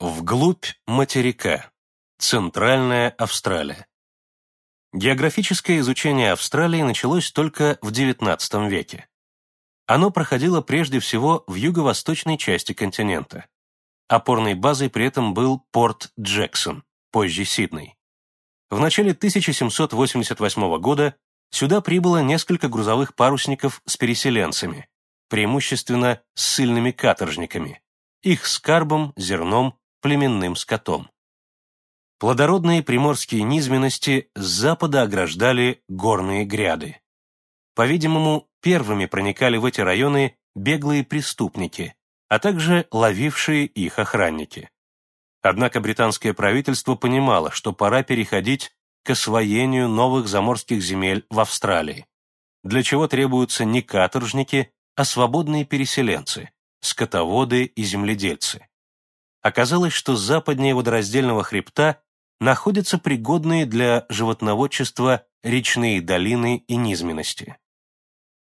Вглубь материка. Центральная Австралия. Географическое изучение Австралии началось только в XIX веке. Оно проходило прежде всего в юго-восточной части континента. Опорной базой при этом был порт Джексон, позже Сидней. В начале 1788 года сюда прибыло несколько грузовых парусников с переселенцами, преимущественно с сильными каторжниками, их скарбом, зерном, племенным скотом. Плодородные приморские низменности с запада ограждали горные гряды. По-видимому, первыми проникали в эти районы беглые преступники, а также ловившие их охранники. Однако британское правительство понимало, что пора переходить к освоению новых заморских земель в Австралии, для чего требуются не каторжники, а свободные переселенцы, скотоводы и земледельцы оказалось, что западнее водораздельного хребта находятся пригодные для животноводчества речные долины и низменности.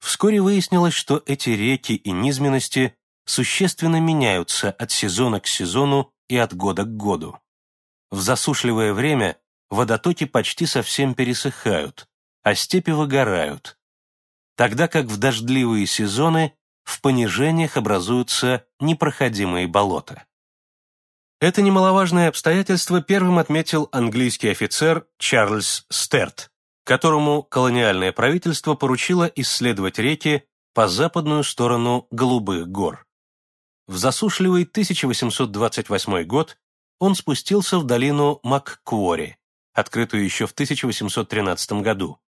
Вскоре выяснилось, что эти реки и низменности существенно меняются от сезона к сезону и от года к году. В засушливое время водотоки почти совсем пересыхают, а степи выгорают, тогда как в дождливые сезоны в понижениях образуются непроходимые болота. Это немаловажное обстоятельство первым отметил английский офицер Чарльз Стерт, которому колониальное правительство поручило исследовать реки по западную сторону Голубых гор. В засушливый 1828 год он спустился в долину Маккуори, открытую еще в 1813 году.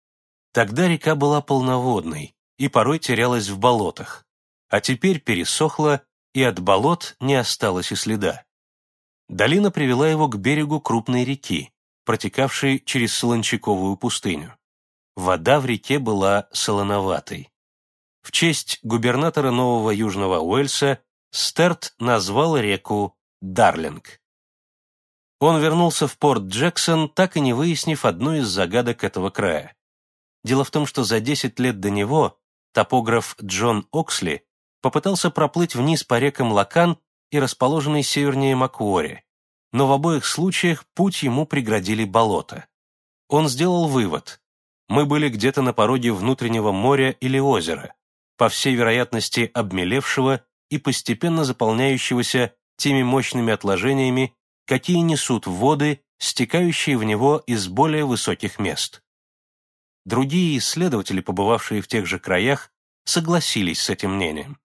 Тогда река была полноводной и порой терялась в болотах, а теперь пересохла, и от болот не осталось и следа. Долина привела его к берегу крупной реки, протекавшей через Солончаковую пустыню. Вода в реке была солоноватой. В честь губернатора Нового Южного Уэльса Стерт назвал реку Дарлинг. Он вернулся в порт Джексон, так и не выяснив одну из загадок этого края. Дело в том, что за 10 лет до него топограф Джон Оксли попытался проплыть вниз по рекам Лакан и расположенный севернее Макуори, но в обоих случаях путь ему преградили болото. Он сделал вывод. Мы были где-то на пороге внутреннего моря или озера, по всей вероятности обмелевшего и постепенно заполняющегося теми мощными отложениями, какие несут воды, стекающие в него из более высоких мест. Другие исследователи, побывавшие в тех же краях, согласились с этим мнением.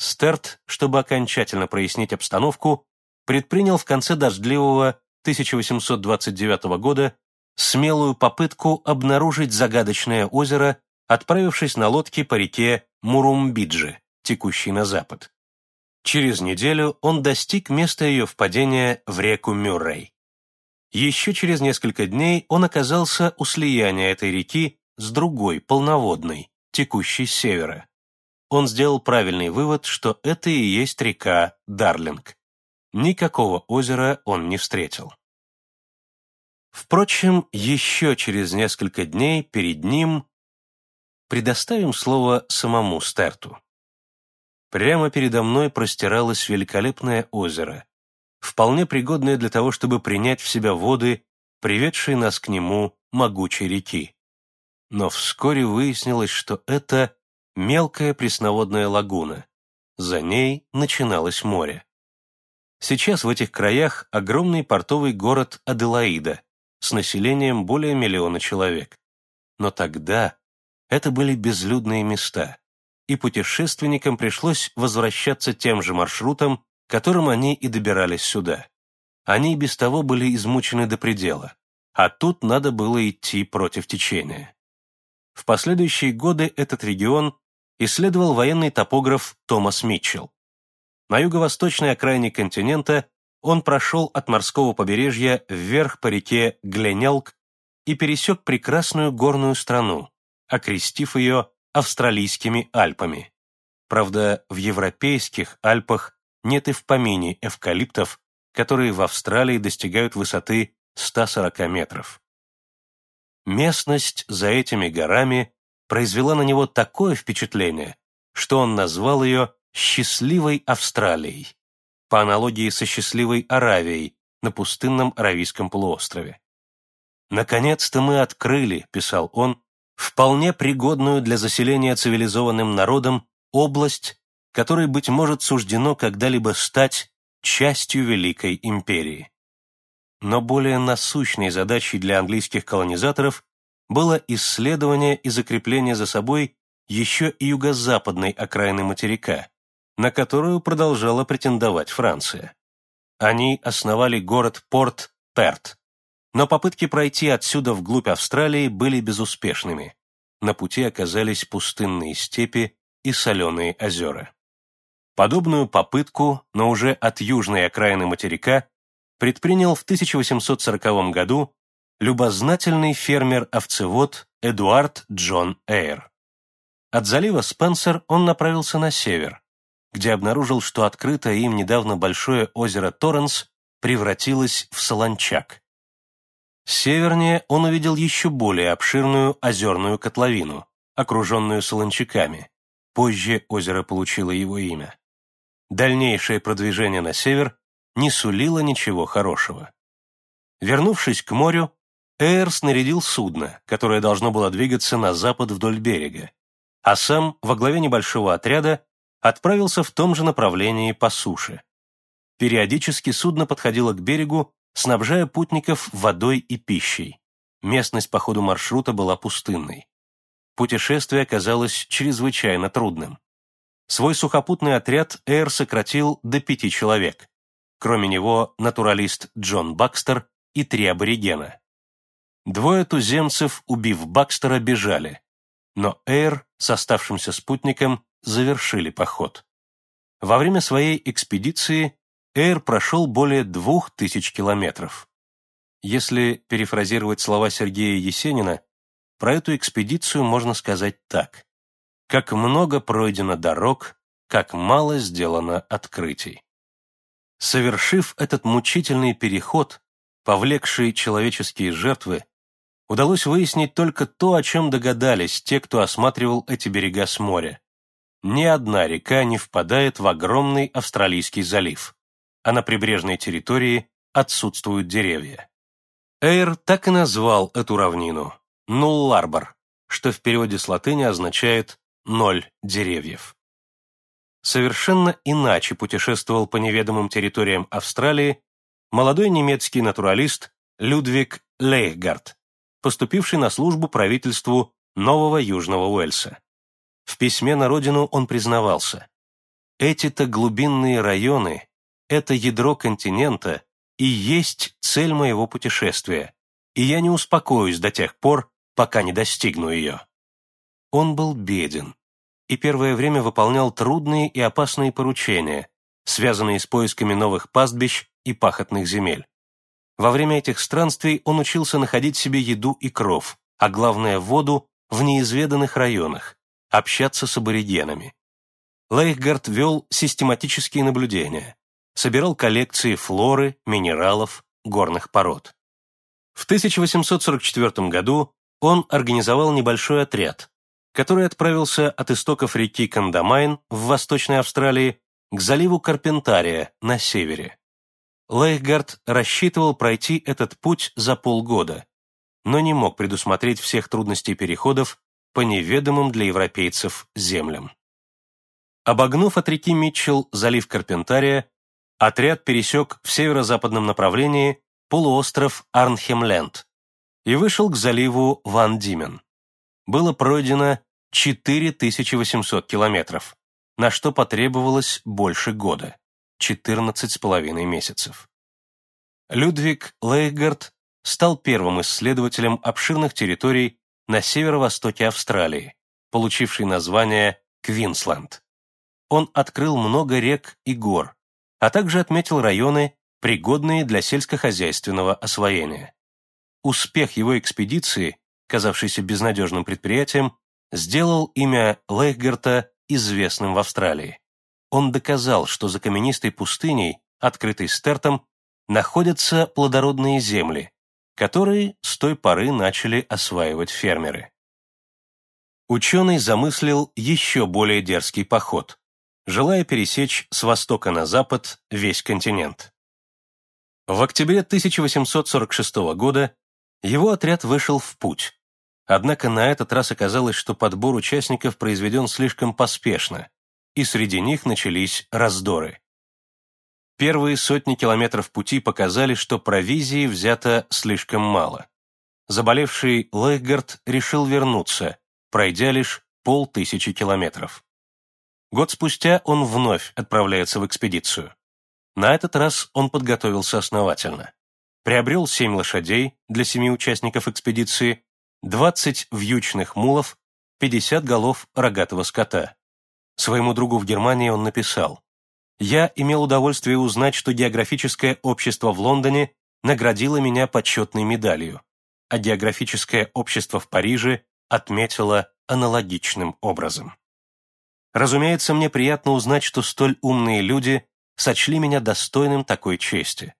Стерт, чтобы окончательно прояснить обстановку, предпринял в конце дождливого 1829 года смелую попытку обнаружить загадочное озеро, отправившись на лодке по реке Мурумбиджи, текущей на запад. Через неделю он достиг места ее впадения в реку Мюррей. Еще через несколько дней он оказался у слияния этой реки с другой, полноводной, текущей с севера он сделал правильный вывод, что это и есть река Дарлинг. Никакого озера он не встретил. Впрочем, еще через несколько дней перед ним предоставим слово самому Стерту. Прямо передо мной простиралось великолепное озеро, вполне пригодное для того, чтобы принять в себя воды, приведшие нас к нему могучей реки. Но вскоре выяснилось, что это мелкая пресноводная лагуна. За ней начиналось море. Сейчас в этих краях огромный портовый город Аделаида с населением более миллиона человек. Но тогда это были безлюдные места, и путешественникам пришлось возвращаться тем же маршрутом, которым они и добирались сюда. Они без того были измучены до предела, а тут надо было идти против течения. В последующие годы этот регион исследовал военный топограф Томас Митчелл. На юго-восточной окраине континента он прошел от морского побережья вверх по реке Гленелк и пересек прекрасную горную страну, окрестив ее австралийскими Альпами. Правда, в европейских Альпах нет и в помине эвкалиптов, которые в Австралии достигают высоты 140 метров. Местность за этими горами произвела на него такое впечатление, что он назвал ее «счастливой Австралией». по аналогии со счастливой Аравией на пустынном Аравийском полуострове. «Наконец-то мы открыли», — писал он, «вполне пригодную для заселения цивилизованным народом область, которой, быть может, суждено когда-либо стать частью Великой Империи». Но более насущной задачей для английских колонизаторов было исследование и закрепление за собой еще и юго-западной окраины материка, на которую продолжала претендовать Франция. Они основали город-порт Перт, но попытки пройти отсюда вглубь Австралии были безуспешными. На пути оказались пустынные степи и соленые озера. Подобную попытку, но уже от южной окраины материка, предпринял в 1840 году любознательный фермер-овцевод Эдуард Джон Эйр. От залива Спенсер он направился на север, где обнаружил, что открытое им недавно большое озеро Торренс превратилось в солончак. Севернее он увидел еще более обширную озерную котловину, окруженную солончаками. Позже озеро получило его имя. Дальнейшее продвижение на север не сулило ничего хорошего. Вернувшись к морю, Эйр снарядил судно, которое должно было двигаться на запад вдоль берега, а сам, во главе небольшого отряда, отправился в том же направлении по суше. Периодически судно подходило к берегу, снабжая путников водой и пищей. Местность по ходу маршрута была пустынной. Путешествие оказалось чрезвычайно трудным. Свой сухопутный отряд Эйр сократил до пяти человек. Кроме него натуралист Джон Бакстер и три аборигена. Двое туземцев, убив Бакстера, бежали, но Эйр с оставшимся спутником завершили поход. Во время своей экспедиции Эйр прошел более двух тысяч километров. Если перефразировать слова Сергея Есенина, про эту экспедицию можно сказать так. Как много пройдено дорог, как мало сделано открытий. Совершив этот мучительный переход, повлекший человеческие жертвы, удалось выяснить только то, о чем догадались те, кто осматривал эти берега с моря. Ни одна река не впадает в огромный Австралийский залив, а на прибрежной территории отсутствуют деревья. Эйр так и назвал эту равнину – Нулларбор, что в переводе с латыни означает «ноль деревьев». Совершенно иначе путешествовал по неведомым территориям Австралии молодой немецкий натуралист Людвиг Лейхгард, поступивший на службу правительству Нового Южного Уэльса. В письме на родину он признавался, «Эти-то глубинные районы, это ядро континента и есть цель моего путешествия, и я не успокоюсь до тех пор, пока не достигну ее». Он был беден и первое время выполнял трудные и опасные поручения, связанные с поисками новых пастбищ и пахотных земель. Во время этих странствий он учился находить себе еду и кров, а главное воду в неизведанных районах, общаться с аборигенами. Лейхгардт вел систематические наблюдения, собирал коллекции флоры, минералов, горных пород. В 1844 году он организовал небольшой отряд, который отправился от истоков реки Кондамайн в Восточной Австралии к заливу Карпентария на севере. Лейхгардт рассчитывал пройти этот путь за полгода, но не мог предусмотреть всех трудностей переходов по неведомым для европейцев землям. Обогнув от реки Митчелл залив Карпентария, отряд пересек в северо-западном направлении полуостров Арнхемленд и вышел к заливу Ван Димен. Было пройдено 4800 километров, на что потребовалось больше года. 14 с половиной месяцев. Людвиг Лейхгард стал первым исследователем обширных территорий на северо-востоке Австралии, получивший название Квинсленд. Он открыл много рек и гор, а также отметил районы, пригодные для сельскохозяйственного освоения. Успех его экспедиции, казавшийся безнадежным предприятием, сделал имя Лейхгарта известным в Австралии он доказал, что за каменистой пустыней, открытой стертом, находятся плодородные земли, которые с той поры начали осваивать фермеры. Ученый замыслил еще более дерзкий поход. желая пересечь с востока на запад весь континент. В октябре 1846 года его отряд вышел в путь. Однако на этот раз оказалось, что подбор участников произведен слишком поспешно, и среди них начались раздоры. Первые сотни километров пути показали, что провизии взято слишком мало. Заболевший Лейхгард решил вернуться, пройдя лишь полтысячи километров. Год спустя он вновь отправляется в экспедицию. На этот раз он подготовился основательно. Приобрел семь лошадей для семи участников экспедиции, 20 вьючных мулов, 50 голов рогатого скота. Своему другу в Германии он написал я имел удовольствие узнать, что географическое общество в Лондоне наградило меня почетной медалью, а географическое общество в Париже отметило аналогичным образом. Разумеется, мне приятно узнать, что столь умные люди сочли меня достойным такой чести.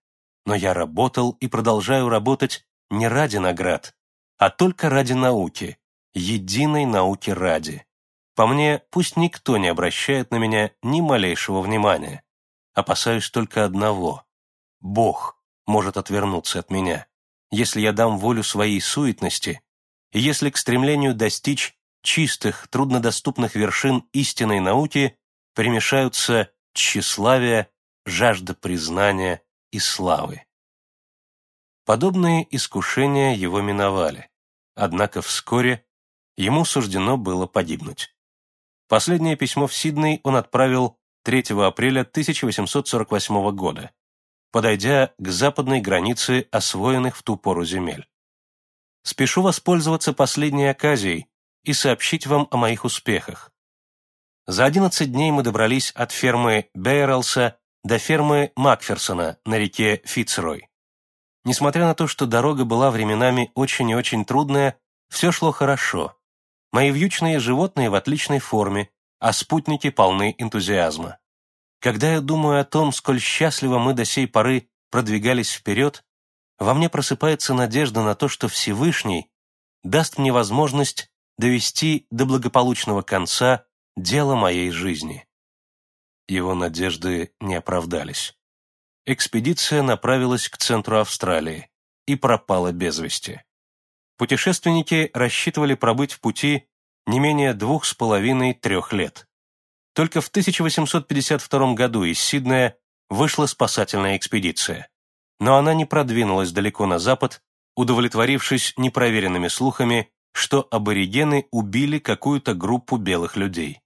Но я работал и продолжаю работать не ради наград, а только ради науки, единой науки ради. По мне, пусть никто не обращает на меня ни малейшего внимания. Опасаюсь только одного. Бог может отвернуться от меня, если я дам волю своей суетности, и если к стремлению достичь чистых, труднодоступных вершин истинной науки примешаются тщеславие, жажда признания и славы. Подобные искушения его миновали, однако вскоре ему суждено было погибнуть. Последнее письмо в Сидней он отправил 3 апреля 1848 года, подойдя к западной границе освоенных в ту пору земель. «Спешу воспользоваться последней оказией и сообщить вам о моих успехах. За 11 дней мы добрались от фермы Бейрелса до фермы Макферсона на реке Фицрой. Несмотря на то, что дорога была временами очень и очень трудная, все шло хорошо, Мои вьючные животные в отличной форме, а спутники полны энтузиазма. Когда я думаю о том, сколь счастливо мы до сей поры продвигались вперед, во мне просыпается надежда на то, что Всевышний даст мне возможность довести до благополучного конца дело моей жизни. Его надежды не оправдались. Экспедиция направилась к центру Австралии и пропала без вести путешественники рассчитывали пробыть в пути не менее двух с половиной-трех лет. Только в 1852 году из Сиднея вышла спасательная экспедиция. Но она не продвинулась далеко на запад, удовлетворившись непроверенными слухами, что аборигены убили какую-то группу белых людей.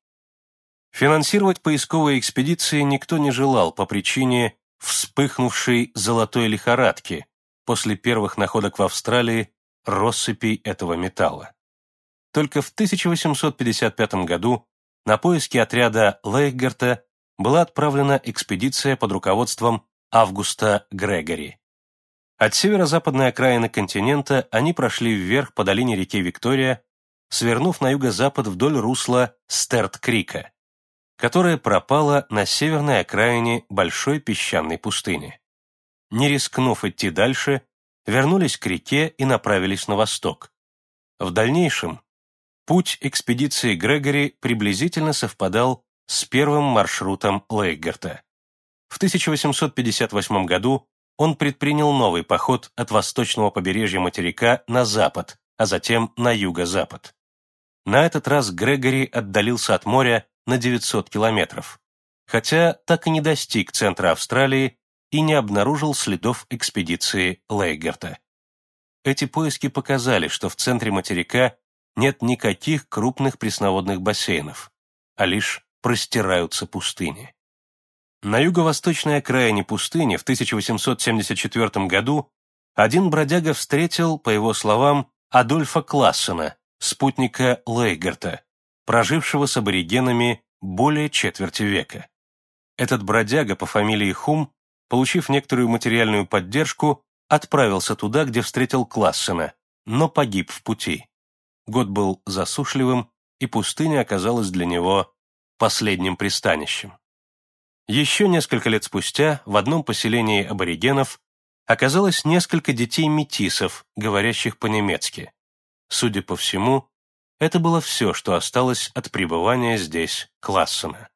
Финансировать поисковые экспедиции никто не желал по причине вспыхнувшей золотой лихорадки после первых находок в Австралии россыпей этого металла. Только в 1855 году на поиски отряда Лейхгарта была отправлена экспедиция под руководством Августа Грегори. От северо-западной окраины континента они прошли вверх по долине реки Виктория, свернув на юго-запад вдоль русла Стерт-Крика, которая пропала на северной окраине большой песчаной пустыни. Не рискнув идти дальше, вернулись к реке и направились на восток. В дальнейшем путь экспедиции Грегори приблизительно совпадал с первым маршрутом Лейгерта. В 1858 году он предпринял новый поход от восточного побережья материка на запад, а затем на юго-запад. На этот раз Грегори отдалился от моря на 900 километров, хотя так и не достиг центра Австралии и не обнаружил следов экспедиции Лейгерта. Эти поиски показали, что в центре материка нет никаких крупных пресноводных бассейнов, а лишь простираются пустыни. На юго-восточной окраине пустыни в 1874 году один бродяга встретил, по его словам, Адольфа Классена, спутника Лейгерта, прожившего с аборигенами более четверти века. Этот бродяга по фамилии Хум получив некоторую материальную поддержку, отправился туда, где встретил Классена, но погиб в пути. Год был засушливым, и пустыня оказалась для него последним пристанищем. Еще несколько лет спустя в одном поселении аборигенов оказалось несколько детей-метисов, говорящих по-немецки. Судя по всему, это было все, что осталось от пребывания здесь Классена.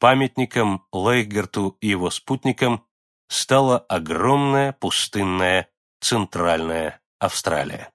памятником Лейгерту и его спутникам стала огромная пустынная Центральная Австралия.